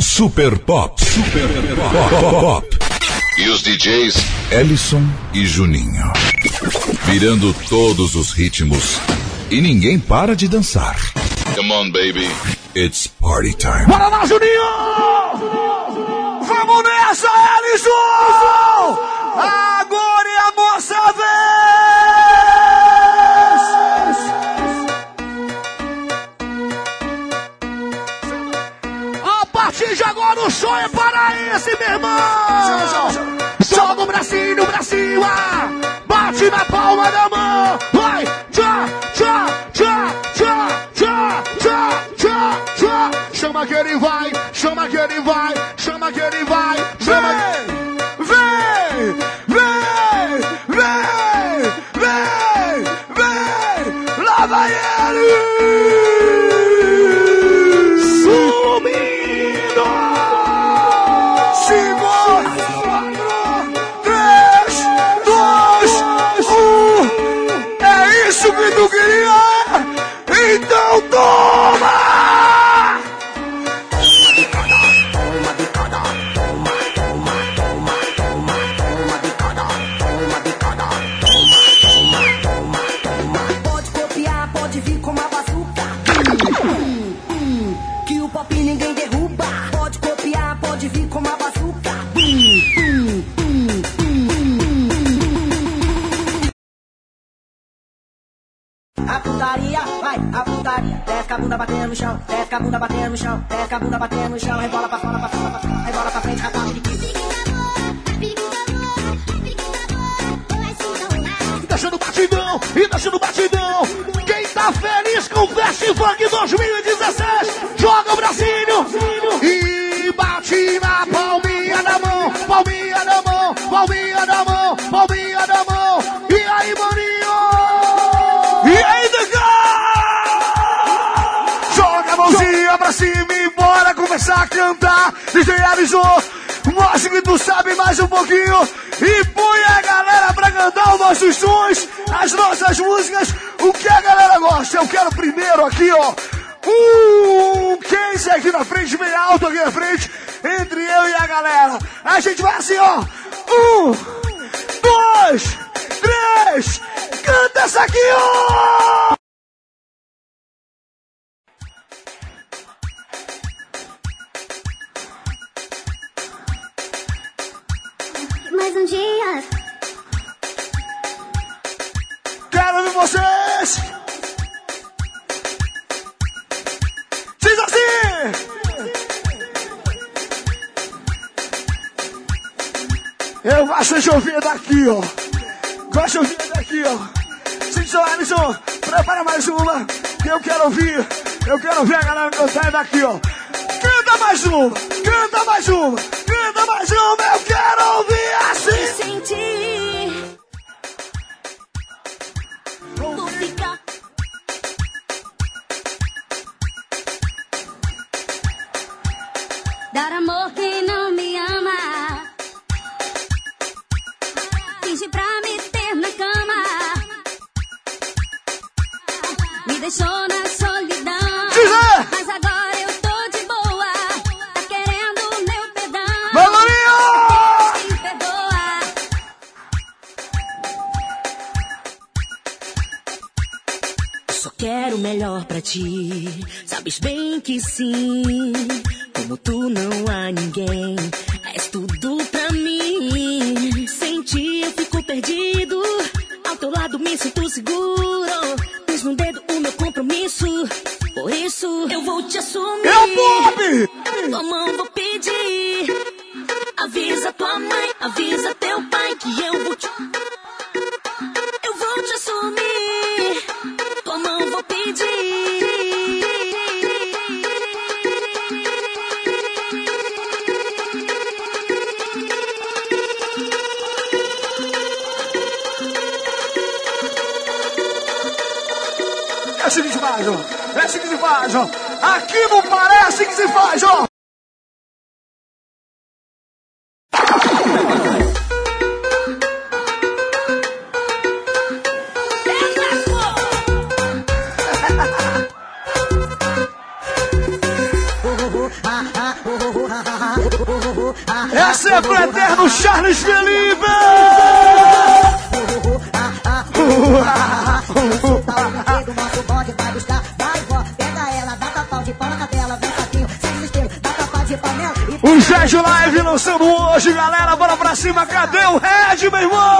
Super Pop. Super Pop. Pop. E os DJs Ellison e Juninho. Virando todos os ritmos. E ninguém para de dançar. Come on, baby. It's party time. Bora lá, Juninho! Vamos nessa, Ellison! Agora o show é para esse, meu irmão! Joga o bracinho pra cima! Bate na palma da mão! A Case aqui na frente, bem alto aqui na frente, entre eu e a galera. A gente vai assim, ó. Um, dois, três, canta essa aqui, ó! Mais um dia. Quero ver vocês! Eu gosto de ouvir daqui, ó. Gosto de ouvir daqui, ó. Simpson Alisson, prepara mais uma. Que eu quero ouvir. Eu quero ouvir a galera cantar daqui, ó. Canta mais uma! Canta mais uma! Canta mais uma! Eu quero ouvir assim! sentir. Vou ficar. Dar amor quem não deixou na solidão. Dizer! Mas agora eu tô de boa. Tá querendo meu perdão. Valorinho! Me perdoa. Só quero o melhor pra ti. Sabes bem que sim. Como tu não há ninguém. És tudo pra mim. Sem ti eu fico perdido. Ao teu lado me sinto seguro. É o Bob! Essa é pro eterno Charles Felipe! O Sérgio Live lançando hoje, galera. Bora pra cima, cadê o Red, meu irmão?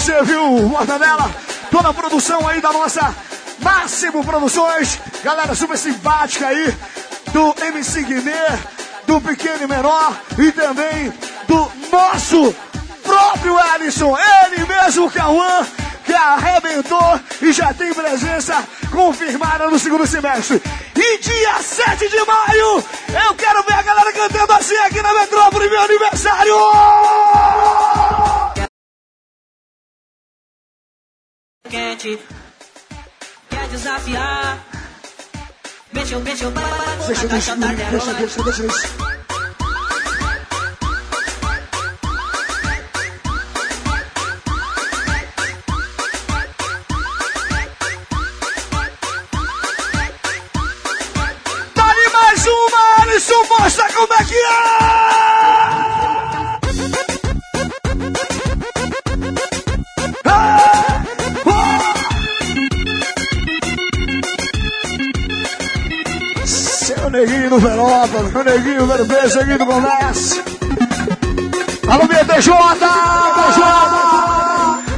Agradecer, viu, Mortadela? Toda a produção aí da nossa Máximo Produções. Galera super simpática aí, do MC Guimê, do Pequeno e Menor e também do nosso próprio Alisson, ele mesmo, Cauã, que arrebentou e já tem presença confirmada no segundo semestre. E dia 7 de maio, eu quero ver a galera cantando assim aqui na Metrópole, meu aniversário! Quente. Quer desafiar? Mexeu, mexeu, para, para, para, deixa, deixa, deixa, deixa, deixa, deixa. Dá-lhe Meu neguinho do beijo, neguinho do Comércio. Alô, minha! TJ!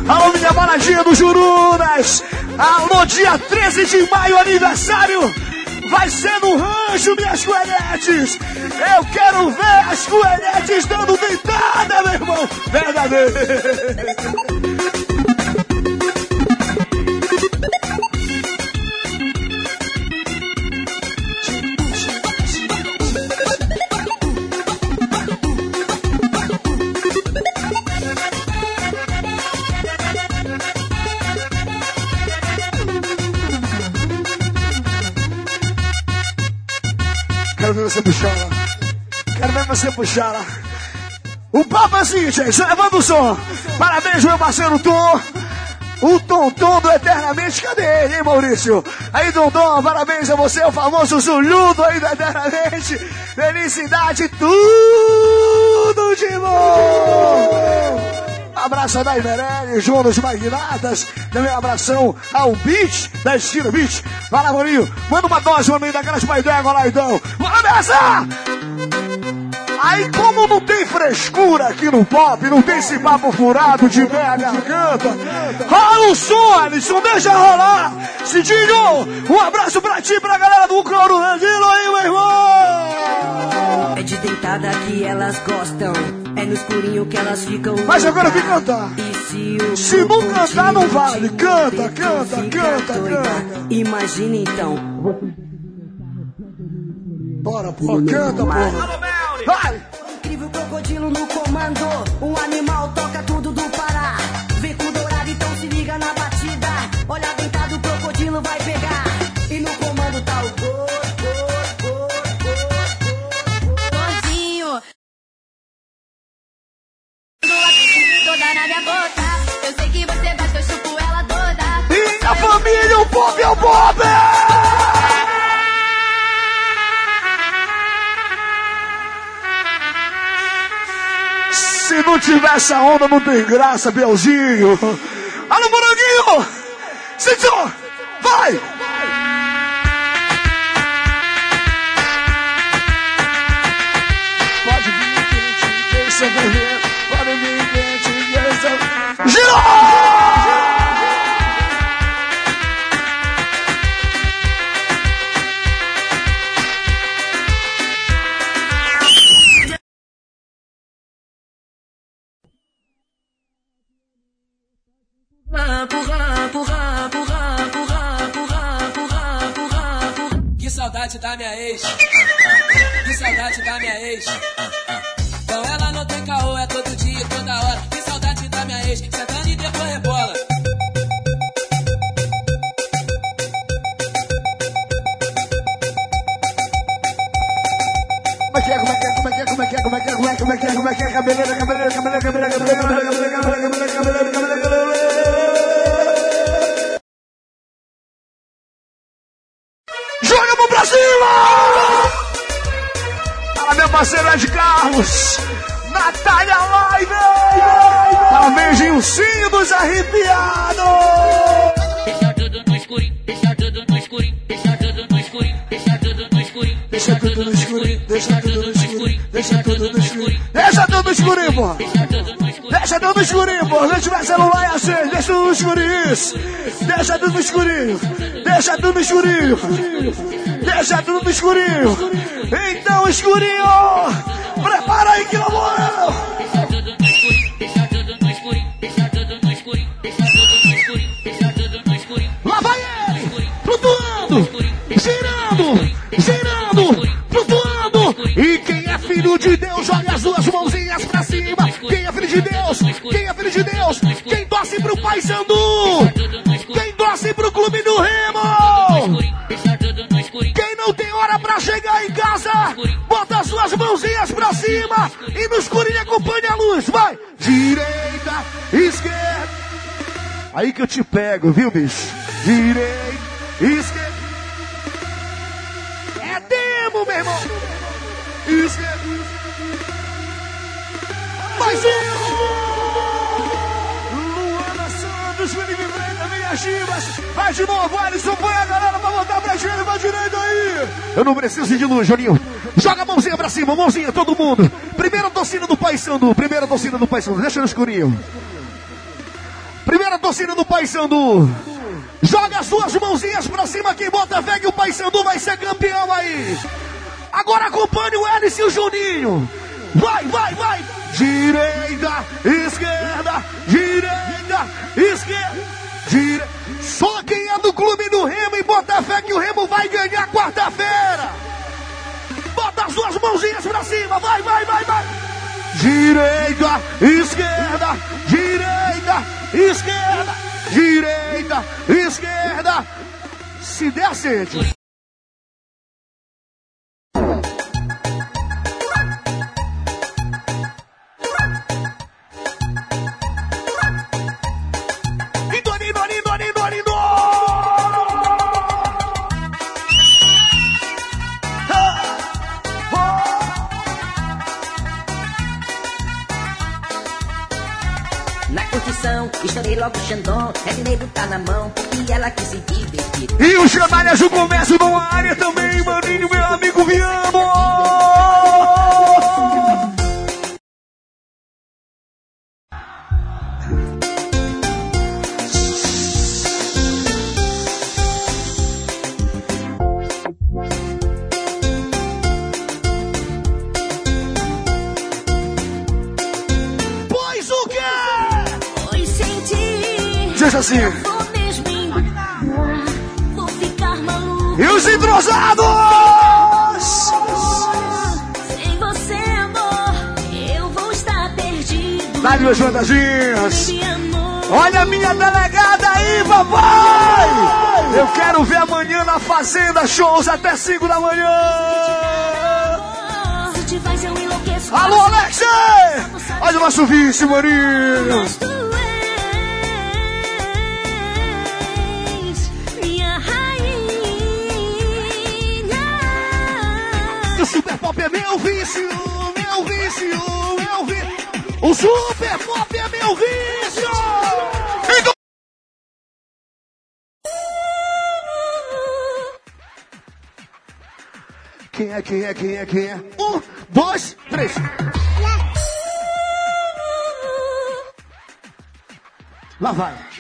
Alô, minha baladinha do Jurunas! Alô, dia 13 de maio, aniversário! Vai ser no rancho, minhas coelhetes! Eu quero ver as coelhetes dando deitada, meu irmão! Verdadeiro! O papo é o seguinte, gente. Levando o som. Parabéns, meu parceiro Tom. O Tom do Eternamente. Cadê ele, hein, Maurício? Aí, Tom, parabéns a você, o famoso Zulhudo aí do Eternamente. Felicidade, tudo de bom. Abraço a Dai Meirelles, João dos Magnatas. Também abração ao Beach, da Esquina Beach. Vai lá. Manda uma dose, Maninho, daquelas d'égua lá, então. Bora nessa! Aí, como não tem frescura aqui no pop, não tem esse papo furado de meia garganta, rola o som, Alisson, deixa rolar. Cidinho, um abraço pra ti, pra galera do Coro Regilo aí, meu irmão. É de deitada que elas gostam, é no escurinho que elas ficam. Mas agora vem cantar. Se, não cantar, não vale. Canta, canta, canta, canta. Imagina então. Bora, pô, canta, porra. Vai! Incrível crocodilo no comando. Um animal toca tudo do Pará. Vem com dourado, então se liga na batida. Olha deitado, o crocodilo vai pegar. E no comando tá o gol, Tonzinho. Toda na minha boca. Eu sei que você gosta, eu chupo ela toda. E a família, o Bob é o Bob! Não tiver essa onda, não tem graça, Belzinho. Alô, Moranguinho! Senhor, vai! Pode vir, quente, deixa Que saudade da minha ex. Que saudade da minha ex. Com ela não tem caô, é todo dia, toda hora. Que saudade da minha ex. Sentando e depois rebola. como é que é, como é que é, como é que é, como é que é, como é que é, cabeleira, cabeleira, cabeleira, cabeleira, cabeleira, cabeleira, cabeleira, cabeleira, cabeleira, cabeleira, cabeleira. Carlos, Natália Live! Parabéns, Gilcinho dos Arrepiados! Deixa tudo no escurinho, deixa tudo no escurinho, deixa tudo no escurinho, deixa tudo no escurinho, deixa tudo no escurinho, deixa tudo no escurinho. Deixa tudo no escurinho. Deixa tudo no escurinho, pô. Deixa tudo no escurinho, pô. Se tiver celular é assim. Deixa tudo no escurinho. Deixa tudo no escurinho. Deixa tudo no escurinho. Deixa tudo no escurinho. Então, escurinho. Prepara aí que eu vou. Aí que eu te pego, viu, bicho? Direita, esquerda. É demo, meu irmão. Esquerda. Mais um! Luana Santos, Felipe Brenda, minhas chivas. Vai de novo, Alisson, põe a galera pra voltar pra esquerda, pra direita aí. Eu não preciso de luz, Juninho. Joga a mãozinha pra cima, mãozinha, todo mundo. Primeira torcida do Pai Sandu, primeira torcida do Pai Sandu. Deixa no escurinho. Torcida do Pai Sandu. Joga as suas mãozinhas pra cima, quem bota fé que o Pai Sandu vai ser campeão aí. Agora acompanhe o Hélice e o Juninho. Vai, vai, vai. Direita, esquerda, direita, esquerda, direita. Só quem é do clube do Remo e bota fé que o Remo vai ganhar quarta-feira. Bota as duas mãozinhas pra cima. Vai, vai, vai, vai. Direita, esquerda, direita, esquerda, direita, esquerda. Se der, acende. Xandão. É dinheiro tá na mão, e ela quis se divertir. E os canalhas do comércio numa área também, maninho, meu amigo Viamo! Diz assim. E os entrosados! Sem você, amor, eu vou estar perdido. Dá-lhe meus amor. Olha a minha delegada aí, papai! Eu quero ver amanhã na Fazenda Shows até 5 da manhã! Alô, Alexei! Olha o nosso vice, Marinho! Meu vício, meu vício, meu vício! O Super Pop é meu vício! Então... Quem é, quem é, quem é, quem é? Um, dois, três. Lá vai.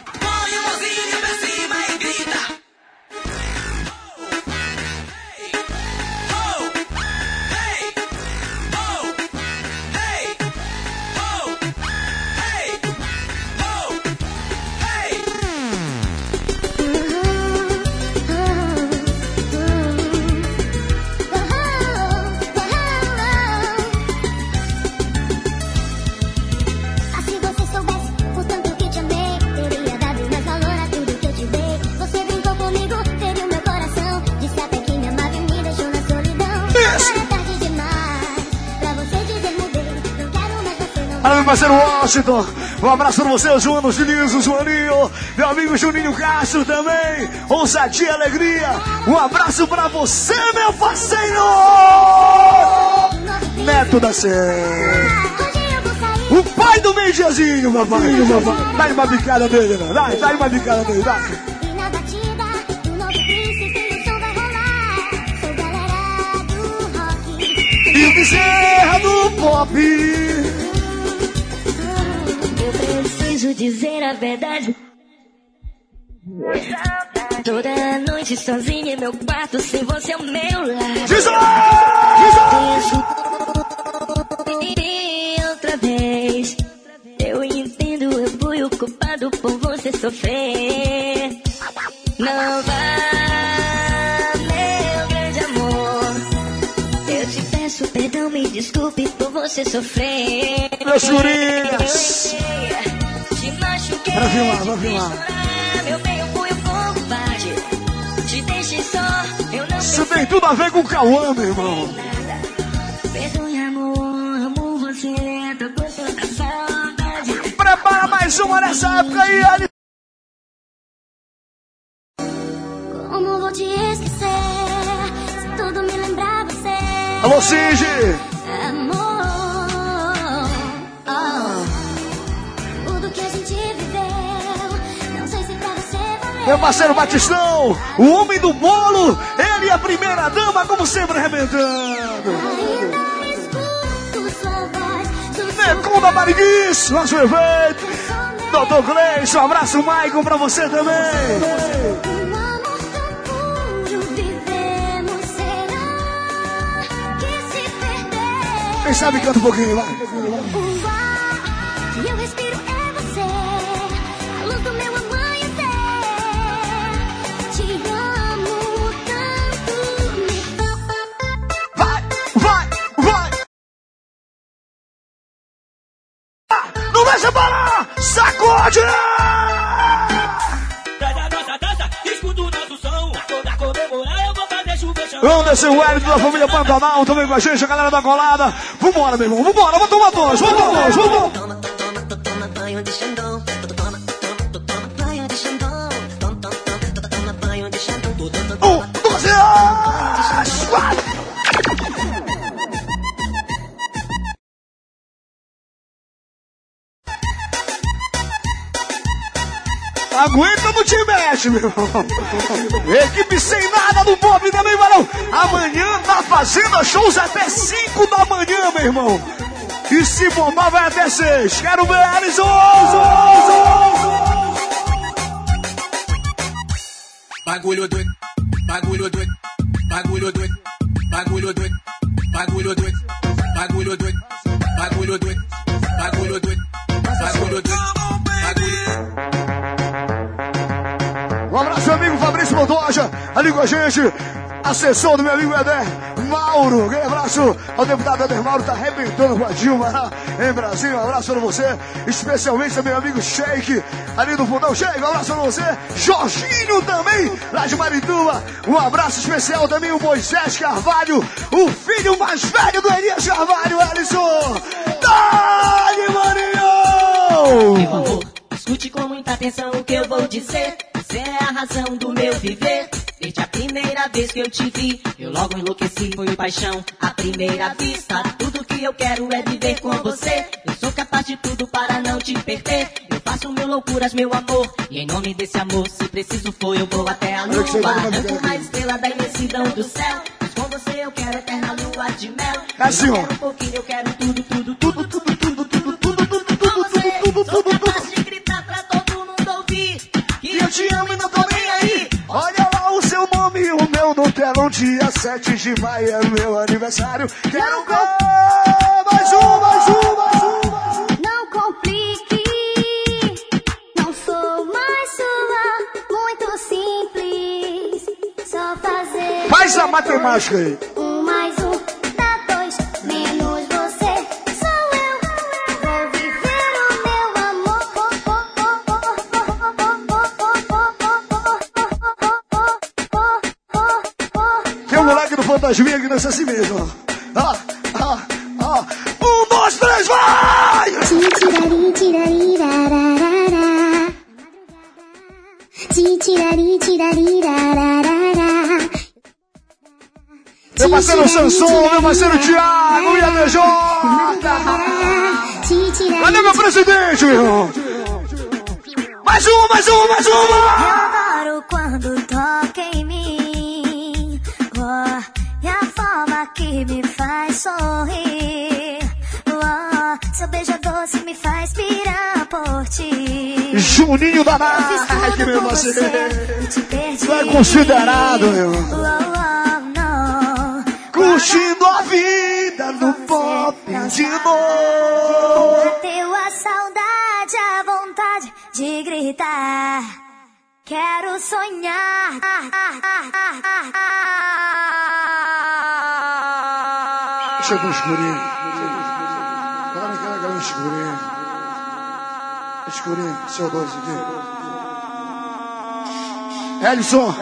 Washington. Um abraço pra você, João Juninho, Joaninho. Meu amigo Juninho Castro também. Ousadia e alegria. Um abraço pra você, meu parceiro. Neto da Sé. O pai do Meijazinho, papai. papai. Dá uma bicada dele, né? Dá, dá uma bicada dele, dá. E o bezerra do pop. Dizer a verdade. Toda noite sozinha em meu quarto, sem você ao meu lado. Diz E outra vez, eu entendo, eu fui o culpado por você sofrer. Não vá, meu grande amor. Eu te peço perdão, me desculpe por você sofrer. Meus gurinhas. Vai filmar, te filmar. Meu bem. Te só, eu não Isso tem tudo a ver com o Cauã, meu irmão. Amor, amo você, tô com tanta saudade. Prepara mais uma nessa época aí, Ali. Como vou te esquecer? Se tudo me lembrar você. Alô, Cid. Amor, Meu parceiro Batistão, o homem do bolo, ele e a primeira dama, como sempre, arrebentando. Sua voz. Necunda Bariguice, nosso evento. Doutor Gleison, um abraço, Maicon, pra você também. Quem sabe canta um pouquinho, vai. Wellington da família Pantanal também com a gente, a galera da colada. Vambora, meu irmão, vambora, vamos tomar dois, vamos tomar dois, vamos tomar Toma, meu irmão. Equipe sem nada do Pop também, varão. Amanhã na Fazenda shows até 5 da manhã, meu irmão. E se bombar vai até 6. Quero ver, Alisson! Bagulho doido, bagulho doido, bagulho doido, bagulho doido, bagulho doido, bagulho doido, bagulho doido, bagulho doido, bagulho doido, Montoja, ali com a gente. Assessor do meu amigo Eder Mauro. Um abraço ao deputado Eder Mauro, tá arrebentando com a Dilma em Brasília. Um abraço pra você, especialmente ao meu amigo Sheik, ali do fundão. Sheik, um abraço pra você. Jorginho também, lá de Marituba. Um abraço especial também o Moisés Carvalho, o filho mais velho do Elias Carvalho, Alisson. Dale, Marinho! Meu amor, escute com muita atenção o que eu vou dizer. É a razão do meu viver. Desde a primeira vez que eu te vi, eu logo enlouqueci, foi paixão. À primeira vista, tudo que eu quero é viver com você. Eu sou capaz de tudo para não te perder. Eu faço mil loucuras, meu amor. E em nome desse amor, se preciso for, eu vou até a lua. Arranco uma estrela da imensidão do céu. Mas com você eu quero eterna lua de mel. Assim, Eu quero um pouquinho, eu quero tudo, tudo, tudo, tudo, tudo, te amo e não tô nem aí. Olha lá o seu nome e o meu no telão. Dia 7 de maio é meu aniversário. Quero ver mais um, mais um, mais um, mais um. Não complique, não sou mais sua, muito simples. Só fazer Faz a matemática aí. Fantasminha que dança assim mesmo. Ó, ó, ó. Um, dois, três, vai! tirari, tirari, rararara. Ti, tirari, rararara. Meu parceiro Sansão, meu parceiro Thiago e a DJ. Cadê meu presidente, irmão? Mais uma, mais uma, mais uma! Oh, seu beijo doce me faz pirar por ti. Juninho da Nike, tudo meu parceiro. Tu é considerado, meu. Oh, oh, não. Curtindo a vida no pop de novo. Bateu a saudade, a vontade de gritar. Quero sonhar. Chegou o escurinho. Cara, cara, cara, escurinho. Escurinho, seu doce aqui. Elison,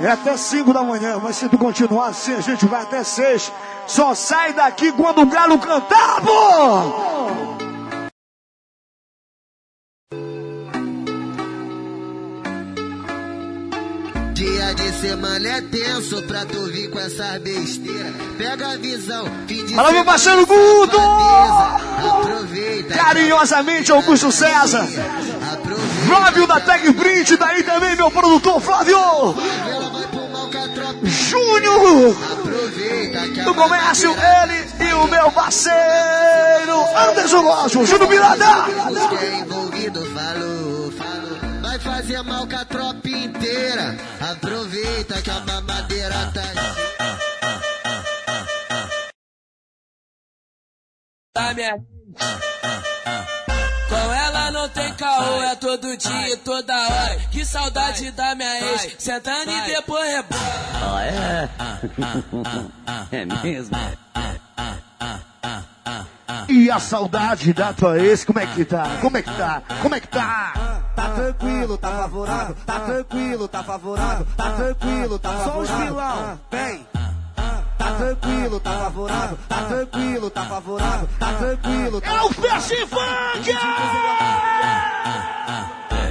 é até 5 da manhã, mas se tu continuar assim, a gente vai até 6. Só sai daqui quando o galo cantar, pô! De semana é tenso pra tu vir com essas besteiras. Pega a visão, fim de Alô, meu parceiro Guto! Aproveita. Carinhosamente, Augusto César. Aproveita. Flávio da Tag Print, daí também meu produtor Flávio tropa. Júnior. Do comércio, ele e o meu parceiro Anderson Gosto, Júnior Miranda. Os que é envolvido falou, falou. Vai fazer mal com a tropa inteira. Aproveita que a mamadeira tá. da minha. Com ela não tem caô, é todo dia, toda hora. Que saudade da minha ex, sentando e depois rebola. E a saudade da tua ex, como é que tá? Como é que tá? Como é que tá? Tá tranquilo, tá favorável, tá tranquilo, tá favorável, tá tranquilo, tá favorável. Só os vilão, vem. Tá tranquilo, tá favorável, tá tranquilo, tá favorável, tá tranquilo, tá É o Fast Funk!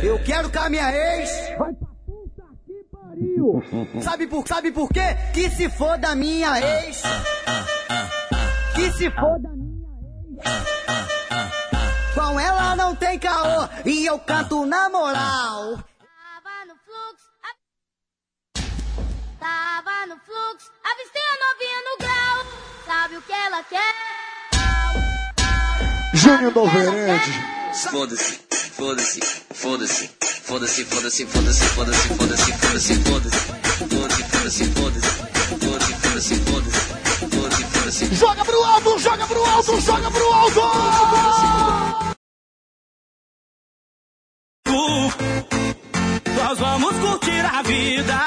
Eu quero que a minha ex. Vai pra puta que pariu. Sabe por, sabe por quê? Que se for da minha ex. Que se for da minha ex. Ela não tem caô e eu canto na moral. Tava no fluxo, a... tava no fluxo, avistei a novinha no grau. Sabe o que ela quer? Júnior Noverende. Foda-se, foda-se, foda-se, foda-se, foda-se, foda-se, foda-se, foda-se, foda-se, foda-se, foda-se, foda-se, foda-se, foda-se, foda-se, foda-se, foda-se, foda-se. Joga pro alto, joga pro alto, joga pro alto! Vamos curtir a vida.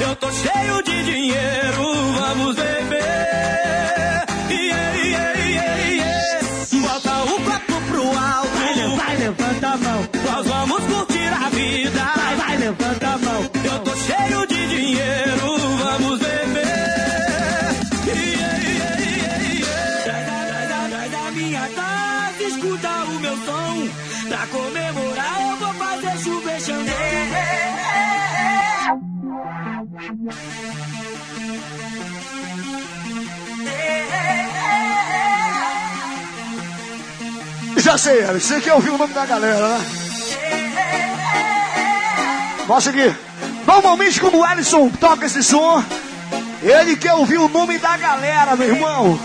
Eu tô cheio de dinheiro, vamos beber. Yeah, yeah, yeah, yeah. Bota o copo pro alto. Vai, vai, levanta a mão. Nós vamos curtir a vida. Vai, vai, levanta a mão. Eu tô cheio de dinheiro, vamos beber. Yeah, yeah, yeah, yeah. Sai da- minha casa, escuta o meu som. Pra comemorar Já sei, você quer ouvir o nome da galera, né? Mostra aqui. Normalmente quando o Alisson toca esse som, ele quer ouvir o nome da galera, meu irmão.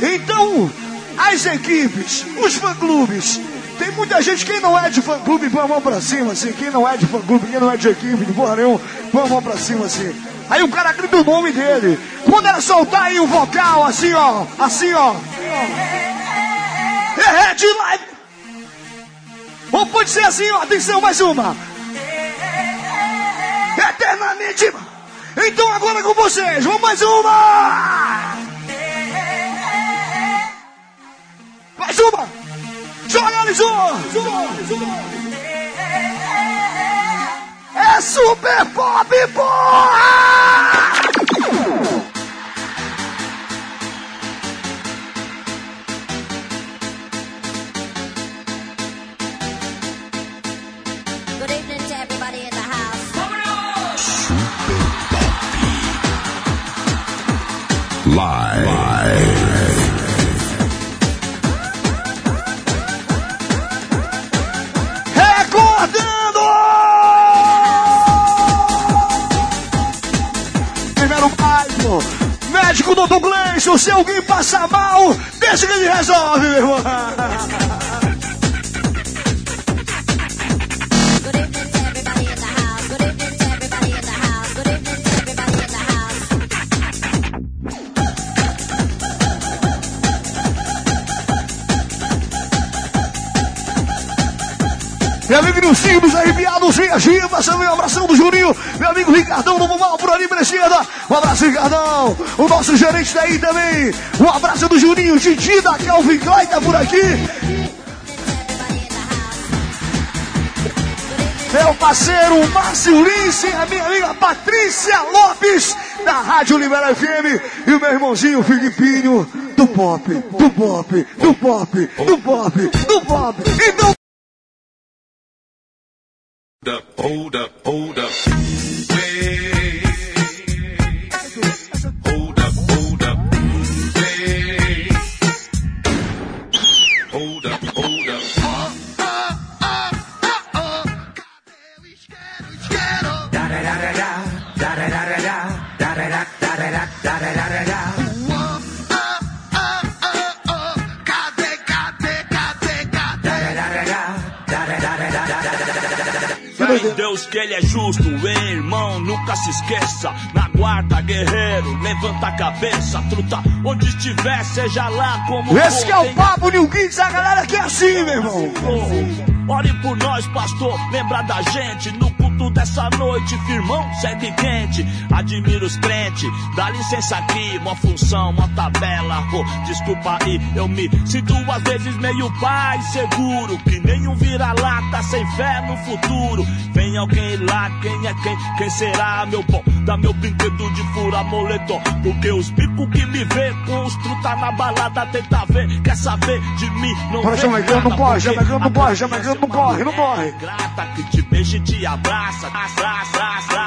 Então, as equipes, os fã-clubes, tem muita gente, quem não é de fã-clube, põe a mão pra cima, assim. Quem não é de fã-clube, quem não é de equipe, de porra nenhuma, põe a mão pra cima, assim. Aí o cara grita o nome dele. Quando ela soltar aí o vocal, assim, ó, assim, ó. É Red Live. Ou pode ser assim, ó, atenção, mais uma. Eternamente. Então agora com vocês, vamos mais uma. Mais uma. Jornalizou! É super pop, porra! Live. Live. Médico Dr. Gleison, se alguém passar mal, deixa que ele resolve, meu irmão. Dos Arrepiados, agir, passando um abração do Juninho. Meu amigo Ricardão do Mal por ali, Brecida. Um abraço, Ricardão. O nosso gerente daí também. Um abraço do Juninho, Didi da Calvin Klein tá por aqui. Meu parceiro Márcio Lince, a minha amiga Patrícia Lopes, da Rádio Libera FM. E o meu irmãozinho Filipinho, do pop, do pop, do pop, do pop, do pop. Então up, hold up, hold up. Deus que ele é justo, hein, irmão, nunca se esqueça. Na guarda, guerreiro, levanta a cabeça, truta, onde estiver, seja lá como Esse que é for, o papo, New Kids, a galera que é assim, meu irmão. Ore por nós, pastor, lembra da gente no dessa noite, firmão, segue quente. Admiro os crentes, dá licença aqui, uma função, uma tabela. Oh, desculpa aí, eu me sinto às vezes meio pai seguro, que nenhum vira-lata sem fé no futuro. Vem alguém lá, quem é quem? Quem será, meu bom? Dá meu brinquedo de fura moletom, porque os bicos que me vê com os truta na balada tenta ver, quer saber de mim, não Bora, vê nada, não corre, não corre, tua Jamaicano, não corre, não corre. grata que te beija e te abraça. Abraça.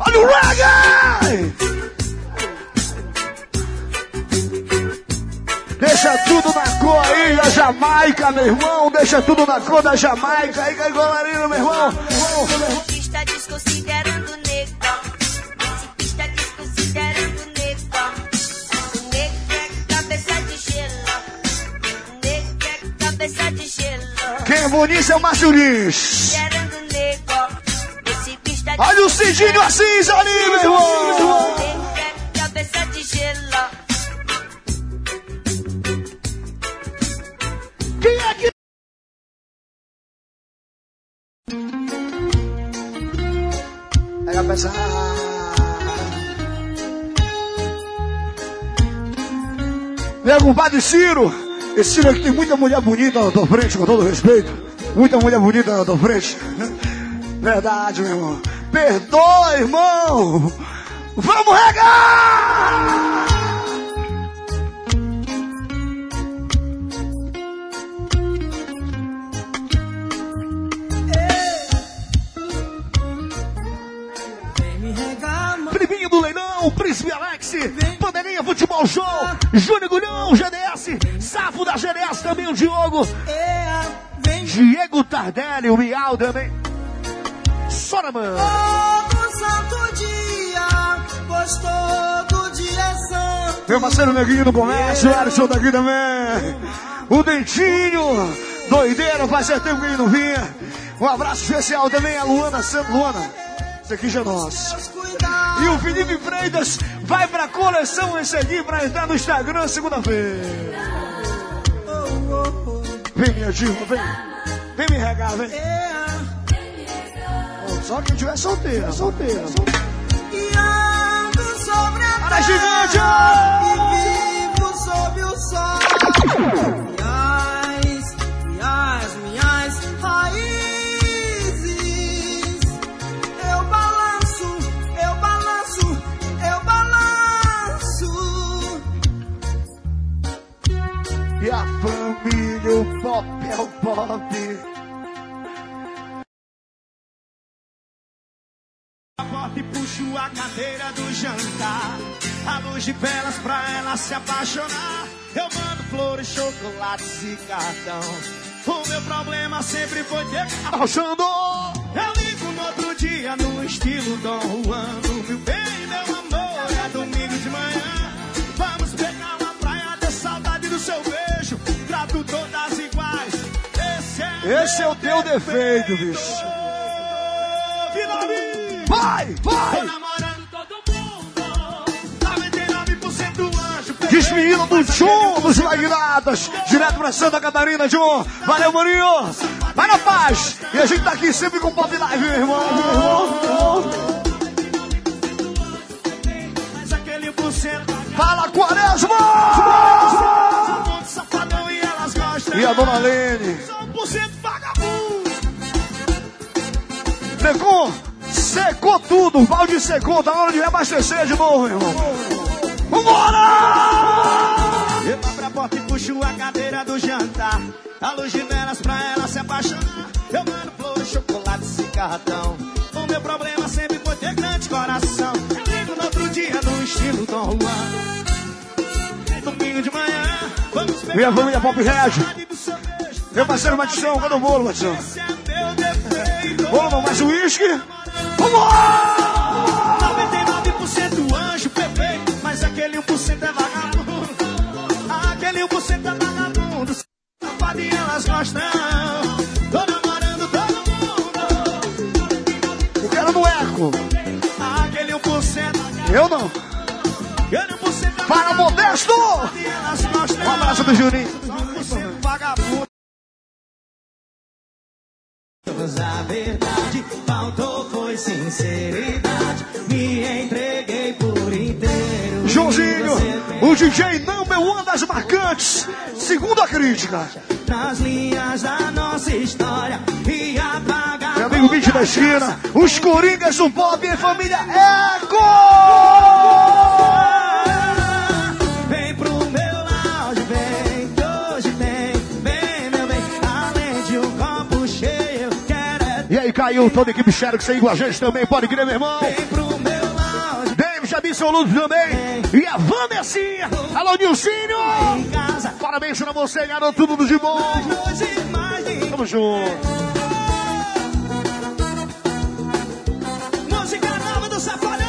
Olha o reggae! Deixa tudo na cor aí da Jamaica, meu irmão. Deixa tudo na cor da Jamaica. Aí, galerinha, meu irmão. Pista desconsiderando Quem é bonito é o Márcio Lins. Olha o Cidinho Assis ali, meu irmão. Cabeça de gelo. Pega pesado. Meu compadre Ciro. Esse Ciro aqui tem muita mulher bonita na tua frente, com todo respeito. Muita mulher bonita na tua frente. Verdade, meu irmão. Perdoa, irmão. Vamos regar! Filipinho do Leilão, Príncipe Alex, Bandeirinha Futebol Show, Júnior Gulhão, GDS, Safo da GDS também, o Diogo, Diego Tardelli, o Miau também. Mão. Todo santo dia, pois todo dia é santo. Meu parceiro Neguinho do Comércio, o Alisson daqui também. O Dentinho, doideira, fazia tempo que ele não vinha. Um abraço especial também a Luana Santos. Luana, isso aqui já é nosso. E o Felipe Freitas vai pra coleção esse aqui pra entrar no Instagram segunda-feira. Vem, minha diva, vem. Vem me regar, vem. Ó, Só quem tiver solteira, solteira. E ando sobre a Para gigante! e vivo sob o sol. O pop, é o pop. E puxo a cadeira do jantar. A luz de velas pra ela se apaixonar. Eu mando flores, chocolates e cartão. O meu problema sempre foi ter Achando! Eu ligo no outro dia no estilo Dom Juan. Meu bem, meu amor, Esse é, o teu defeito, bicho. Vai, vai! Tô namorando todo mundo. 99% anjo. Desfilando do dos Magnatas, direto pra Santa Catarina, John. Valeu, Maninho. Vai na paz. E a gente tá aqui sempre com Pop Live, meu irmão. Meu irmão. Fala, Quaresma! E a dona Lene. Cento vagabundo. Secou, secou tudo. O balde secou. Tá na hora de reabastecer de novo, irmão. Vambora! Eu abro a porta e puxo a cadeira do jantar. A luz de velas pra ela se apaixonar. Eu mando flores, chocolate e cartão. O meu problema sempre foi ter grande coração. Eu ligo no outro dia no estilo Dom Juan. Domingo de manhã, vamos pegar Minha família Pop Red. Meu parceiro Matição, cadê o bolo, é defeito. Bolo mais uísque. Vambora! 99% anjo perfeito, mas aquele 1% é vagabundo. Aquele 1% é vagabundo. Safado e elas gostam. Tô namorando todo mundo. Eu quero no eco. Aquele 1% Eu não. Aquele 1% é Fala, Modesto! Um abraço do Juninho. A verdade faltou foi sinceridade. Me entreguei por inteiro. Joãozinho, o DJ number one das marcantes. Segundo a crítica. nas linhas da nossa história e apagar. Meu amigo Beat da esquina. Os Coringas do Pop em família Eco! Caiu toda a equipe Xero que com a gente também. Pode crer, meu irmão. Vem pro meu lounge, David Luz também. E a Vandercinha. Alô, Nilcinho. Parabéns pra você, garoto. Tudo de bom. De Tamo junto. música nova do Safadão.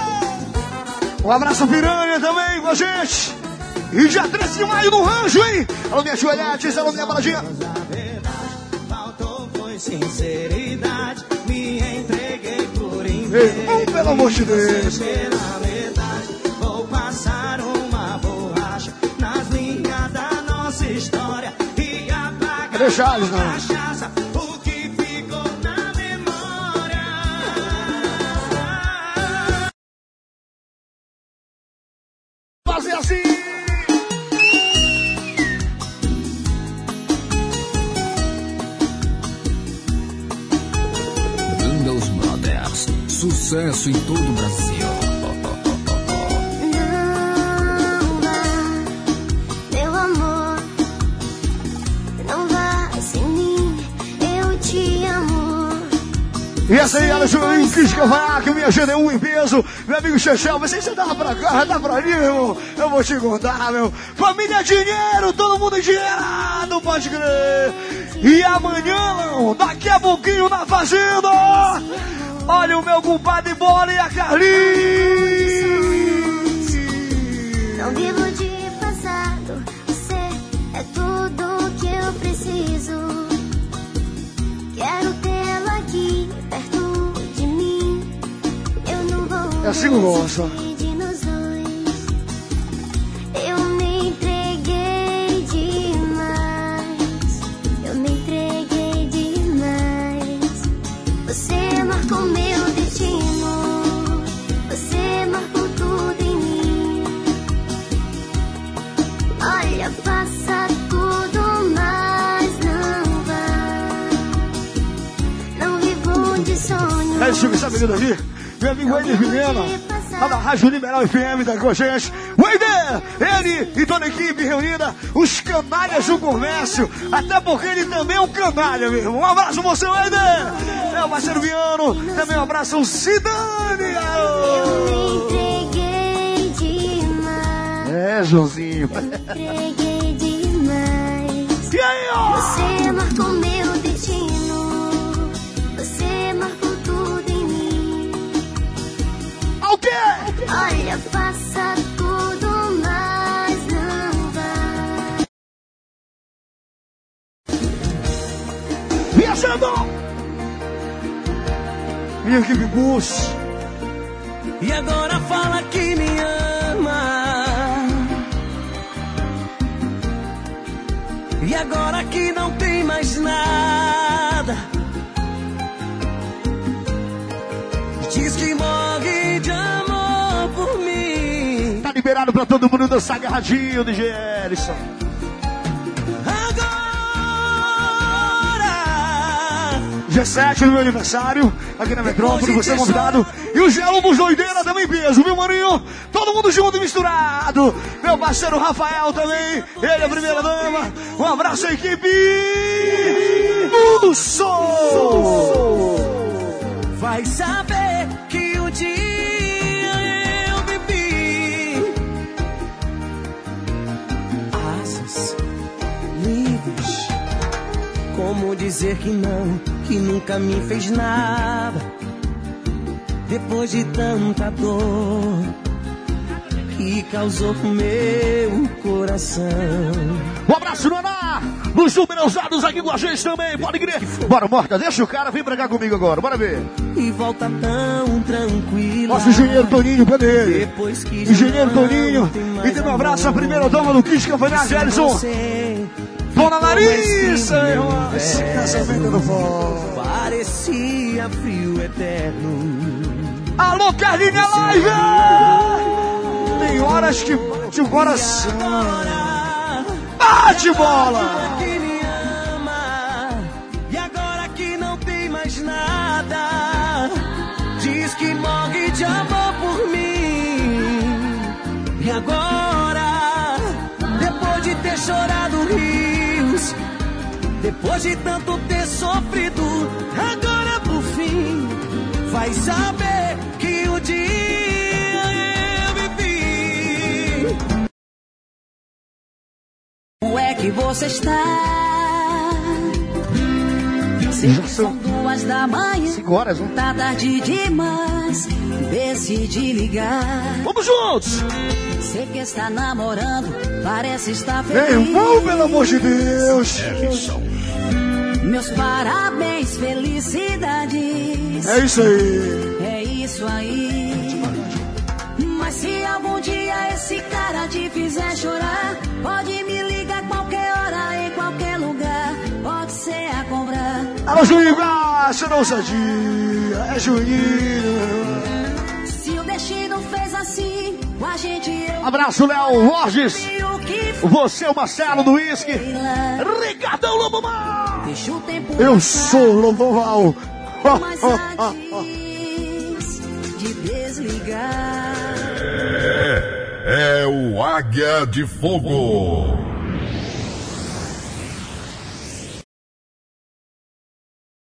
Um abraço piranha também com a gente. E dia 13 de maio no Rancho, hein? Alô, minha joelhetes, alô, minha baladinha. Sinceridade. Irmão, pelo amor de Deus. Vou passar uma borracha nas linhas da nossa história e apagar cachaça Sucesso em todo o Brasil. Não vá, meu amor. Não vá sem mim, eu te amo. E essa aí, ela Julinho, Cris Cavanhaque, minha GD1 em peso. Meu amigo Chechel, você já dá pra cá, já dá pra ali, meu irmão. Eu vou te contar, meu. Família é dinheiro, todo mundo endinheirado, pode crer. E amanhã, não, daqui a pouquinho na fazenda. Olha o meu compadre Bola e a Carlinhos. Não vivo de passado, você é tudo que eu preciso. Quero tê-lo aqui perto de mim. Eu não vou É assim que gosta. desistir aqui. Meu amigo Eder Vilhena. lá da Rádio Liberal FM, tá com a gente. Eider, ele e toda a equipe reunida, os canalhas do comércio, até porque ele também é um canalha, meu irmão. Um abraço você, Eider! É o parceiro Viano, também um abraço ao Cidane! É, Joãozinho. Entreguei demais. E aí, ó? Você marcou meu E agora fala que me ama. E agora que não tem mais nada. Diz que morre de amor por mim. Tá liberado pra todo mundo dançar agarradinho, DJ Ellison. Dia 7 do meu aniversário, aqui na Metrópole, você é convidado. E o Gelo dos Doideira também peso, viu, maninho? Todo mundo junto e misturado. Meu parceiro Rafael também, ele é a primeira dama. Um abraço à equipe do Som. Vai saber dizer que não, que nunca me fez nada. Depois de tanta dor que causou meu coração. Um abraço, Naná! Nos numerosados aqui com a gente também, pode crer. Bora, Morta, deixa o cara, vem pra cá comigo agora, bora ver. E volta tão tranquila. Nosso engenheiro Toninho, cadê ele? Engenheiro Toninho. E tem um abraço à primeira dama do Kiss Cafanagem, Ellison. Você, Dona Larissa, assim, Esse casamento do forró. Parecia frio eterno. Alô, Carlinha Live! Tem horas que bate o coração. Bate bola! Depois de tanto ter sofrido, agora por fim, vai saber que o dia eu vivi. Como é que você está? Sei que são duas da manhã. Cinco horas, um. Tá tarde demais. Decidi ligar. Vamos juntos! Sei que está namorando, parece estar Meu feliz. irmão, pelo amor de Deus! Meus parabéns, felicidades. É isso aí! É isso aí. Mas se algum dia esse cara te fizer chorar, pode me ligar qualquer hora, em qualquer lugar. Pode ser a cobrar. Alô, Juninho não ousadia! É Juninho! Abraço, Léo Borges! Você, o Marcelo do Whisky! Ricardão Lobo Mal! Deixa o tempo Eu sou o Lobo Mal! Mas antes de desligar. É o Águia de Fogo.